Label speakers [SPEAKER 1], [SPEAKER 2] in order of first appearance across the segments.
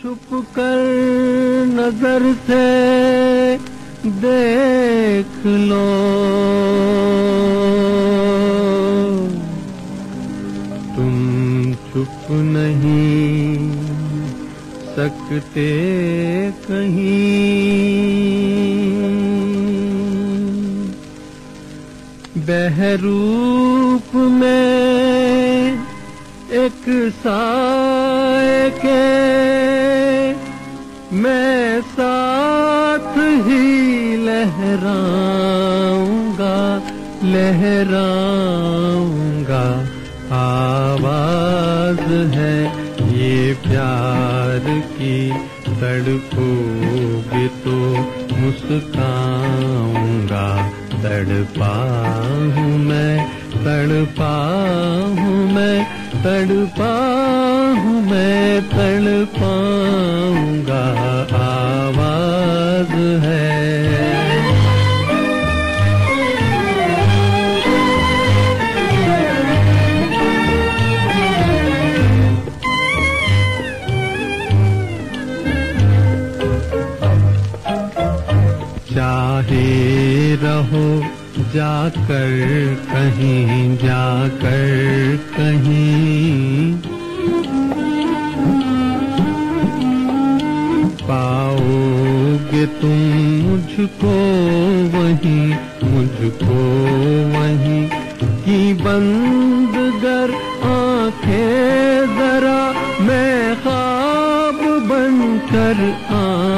[SPEAKER 1] छुप कर नज़र से देख लो। तुम चुप नहीं सकते कहीं। बहरूप में एक साए के साथ ही लहराऊँगा लहराऊँगा। आवाज़ है ये प्यार की तड़पोगे तो मुस्काऊँगा। तड़पा हूँ मैं, तड़पा हूँ मैं, तड़पा हूँ मैं तड़पाऊँगा चाहे रहो, जाकर कहीं जाकर कहीं। पाओगे तुम मुझको वहीं मुझको वहीं, की बंद गर आँखें जरा, मैं ख्वाब बनकर आऊँगा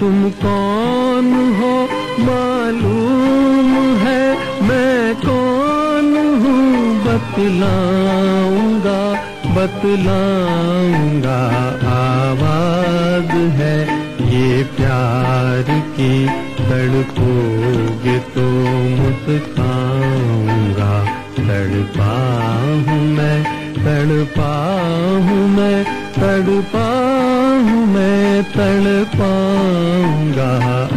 [SPEAKER 1] तुम कौन हो? मालूम है मैं कौन हूँ? बतलाऊँगा बतलाऊँगा। आवाज़ है ये प्यार की तड़पोगे तो मुस्काऊँगा। तड़पा हूँ मैं, तड़पा हूँ मैं, तड़पा मैं तड़पाऊँगा आवाज़